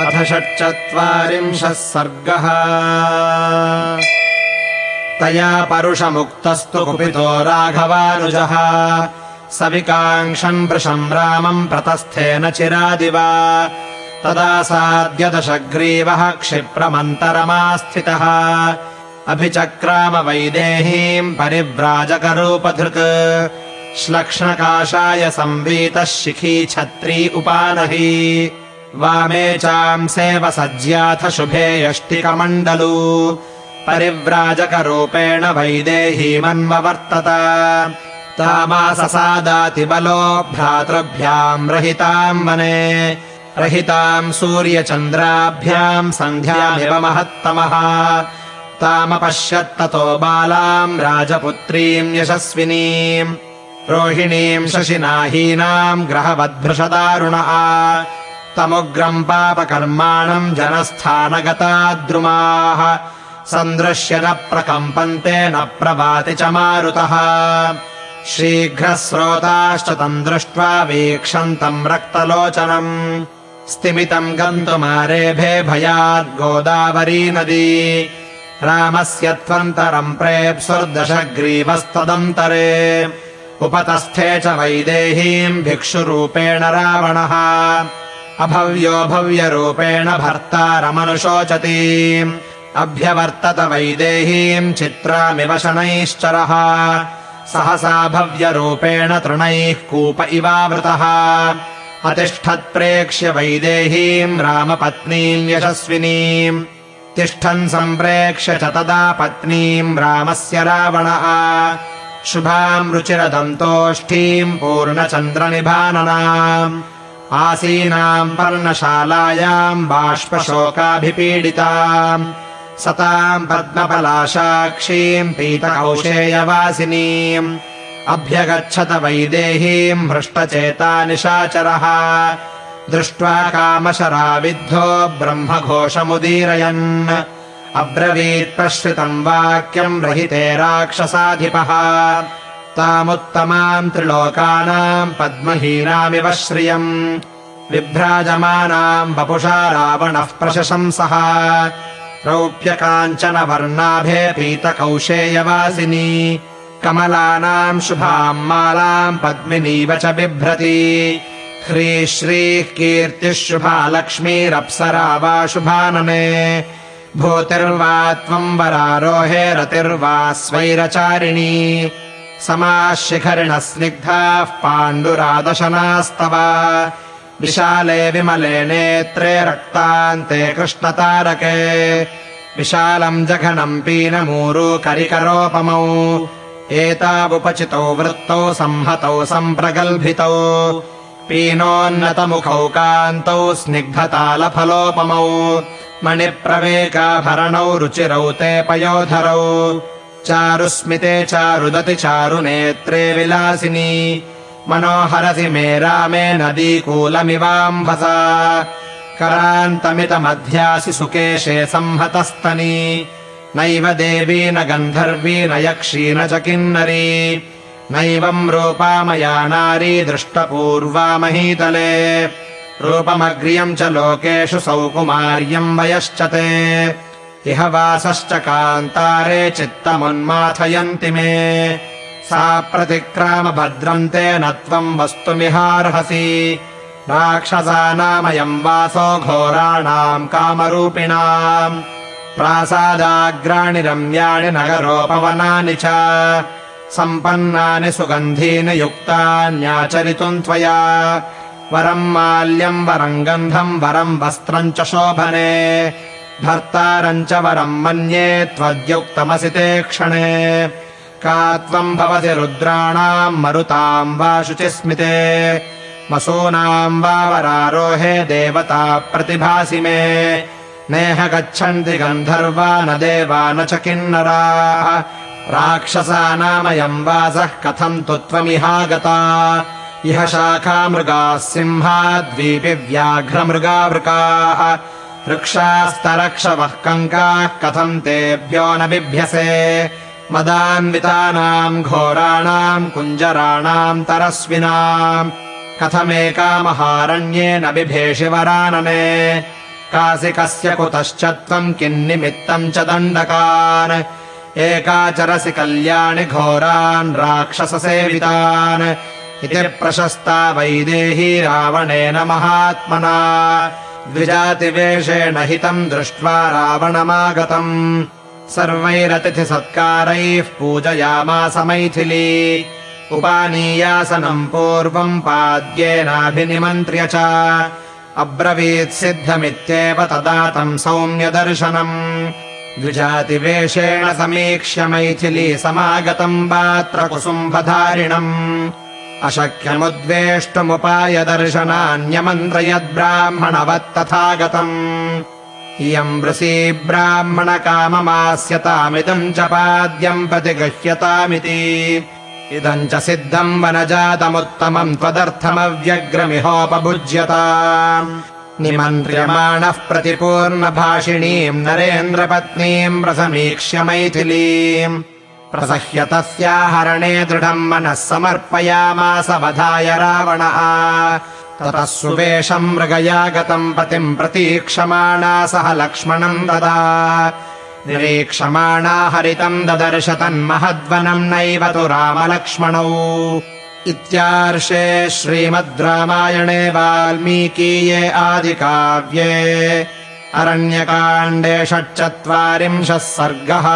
अथ षट्चत्वारिंशः सर्गः। तया परुषमुक्तस्तु कुपितो राघवानुजः। सविकाङ्क्षन् वृषम् रामम् प्रतस्थेन चिरादिव। तदा साद्यदशग्रीवः क्षिप्रमन्तरमास्थितः। अभिचक्राम वैदेहीम् परिव्राजकरूपधृक्। श्लक्ष्णकाशाय संवीतः शिखी छत्री उपानही वामे चांसेव सज्याथ शुभे यष्टिकमण्डलू। परिव्राजकरूपेण वैदेहीमन्ववर्तत तामाससादातिबलो भ्रातृभ्याम् रहिताम् वने। रहिताम् सूर्यचन्द्राभ्याम् सन्ध्यामिव महत्तमः। तामपश्यत्ततो बालाम् राजपुत्रीम् यशस्विनीम्। रोहिणीम् शशिनाहीनाम् ग्रहवद्भृशदारुणः तमुग्रम् पापकर्माणम् जनस्थानगताद्रुमाः। सन्दृश्य न प्रकम्पन्ते न प्रभाति च मारुतः। शीघ्रस्रोताश्च तम् दृष्ट्वा वीक्षन्तम् रक्तलोचनम्। स्तिमितम् गन्तुमारेभे भयाद्गोदावरी नदी। रामस्य त्वन्तरम् प्रेप्सुर्दशग्रीवस्तदन्तरे। उपतस्थे च वैदेहीम् भिक्षुरूपेण रावणः अभव्यो भव्यरूपेण भर्तारमनुशोचती अभ्यवर्तत वैदेहीम् चित्रामिव शनैश्चरः। सहसा भव्यरूपेण तृणैः कूप इवावृतः। अतिष्ठत्प्रेक्ष्य वैदेहीम् रामपत्नीम् यशस्विनीम्। तिष्ठन् सम्प्रेक्ष्य च तदा पत्नीम् रामस्य रावणः शुभाम् रुचिरदन्तोष्ठीम् पूर्णचन्द्रनिभाननाम् आसीनाम् पर्णशालायाम् बाष्पशोकाभिपीडिताम्। सताम् पद्मपलाशाक्षीम् पीतकौशेयवासिनीम्। अभ्यगच्छत वैदेहीम् हृष्टचेता निशाचरः दृष्ट्वा कामशराविद्धो ब्रह्मघोषमुदीरयन्। अब्रवीत्प्रश्रितम् वाक्यम् रहिते राक्षसाधिपः तामुत्तमाम् त्रिलोकानाम् पद्महीनामिव श्रियम्। बिभ्राजमानाम् वपुषा रावणः प्रशशंसः। रौप्यकाञ्चनवर्णाभे पीतकौशेयवासिनी कमलानाम् शुभाम् मालाम् पद्मिनीव च बिभ्रति। ह्रीः कीर्तिः शुभा लक्ष्मीरप्सरा वा शुभानने। भूतिर्वा त्वम् वरारोहे रतिर्वा स्वैरचारिणी समाः स्निग्धाः पाण्डुरादशनास्तव। विशाले विमले नेत्रे रक्तान्ते कृष्णतारके। विशालम् जघनम् पीनमूरू करिकरोपमौ। एतावुपचितौ वृत्तौ संहतौ सम्प्रगल्भितौ पीनोन्नतमुखौ कान्तौ स्निग्धतालफलोपमौ। मणिप्रवेकाभरणौ रुचिरौ ते पयोधरौ चारुस्मिते चारुदति चारुनेत्रे विलासिनी। मनोहरसि मे रामे नदीकूलमिवाम्भसा करान्तमितमध्यासि सुकेशे संहतस्तनी। नैव देवी न गन्धर्वी न यक्षी न च किन्नरी। नैवम् रूपा मया नारी दृष्टपूर्वा महीतले। रूपमग्र्यम् च लोकेषु सौकुमार्यम् वयश्च ते इह वासश्च कान्तारे चित्तमुन्माथयन्ति मे। सा प्रतिक्राम भद्रम् तेन त्वम् वस्तुमिहार्हसि राक्षसानामयम् वासो घोराणाम् कामरूपिणाम्। प्रासादाग्राणि रम्याणि नगरोपवनानि च। सम्पन्नानि सुगन्धीनि युक्तान्याचरितुम् त्वया। वरम् माल्यम् वरम् गन्धम् वरम् वस्त्रम् च शोभने भर्तारम् च वरम् मन्ये त्वद्युक्तमसि ते क्षणे। का त्वम् भवति रुद्राणाम् मरुताम् वा शुचिस्मिते। वसूनाम् वा वरारोहे देवता प्रतिभासि मे। नेह गच्छन्ति गन्धर्वा न देवा न च किन्नराः। राक्षसानामयम् वासः कथम् तु त्वमिहागता इह शाखामृगाः सिंहाद्वीपि व्याघ्रमृगावृकाः वृक्षास्तरक्षवः कङ्काः कथम् तेभ्यो न बिभ्यसे। मदान्वितानाम् घोराणाम् कुञ्जराणाम् तरस्विनाम्। कथमेकामहारण्ये न बिभेषि वरानने कासिकस्य कुतश्च त्वम् किन्निमित्तम् च दण्डकान्। एकाचरसि कल्याणि घोरान् राक्षससेवितान् इति प्रशस्ता वैदेही रावणेन महात्मना। द्विजातिवेषेण हितम् दृष्ट्वा रावणमागतम्। सर्वैरतिथिसत्कारैः पूजयामास मैथिली। उपानीयासनम् पूर्वम् पाद्येनाभिनिमन्त्र्य च। अब्रवीत्सिद्धमित्येव तदा तम् सौम्यदर्शनम्। द्विजातिवेषेण समीक्ष्य मैथिली समागतम् वात्र कुसुम्भधारिणम् अशक्यमुद्वेष्टमुपायदर्शनान्यमन्त्रयद्ब्राह्मणवत्तथागतम्। इयम् वृषी ब्राह्मणकाममास्यतामिदम् च पाद्यम् प्रतिगह्यतामिति। इदम् च सिद्धम् वनजातमुत्तमम् त्वदर्थमव्यग्रमिहोपभुज्यता। निमन्त्र्यमाणः प्रतिपूर्णभाषिणीम् नरेन्द्रपत्नीम् प्रसमीक्ष्य मैथिलीम् प्रसह्य तस्याहरणे दृढम् मनः समर्पयामास वधाय रावणः ततः सुवेशम् मृगया गतम् पतिम् प्रतीक्षमाणा सह लक्ष्मणम् ददा। निरीक्षमाणा हरितम् ददर्श तन्महद्वनम् नैव तु रामलक्ष्मणौ। इत्यार्षे श्रीमद् रामायणे वाल्मीकीये आदिकाव्ये। अरण्यकाण्डे षट्चत्वारिंशः सर्गः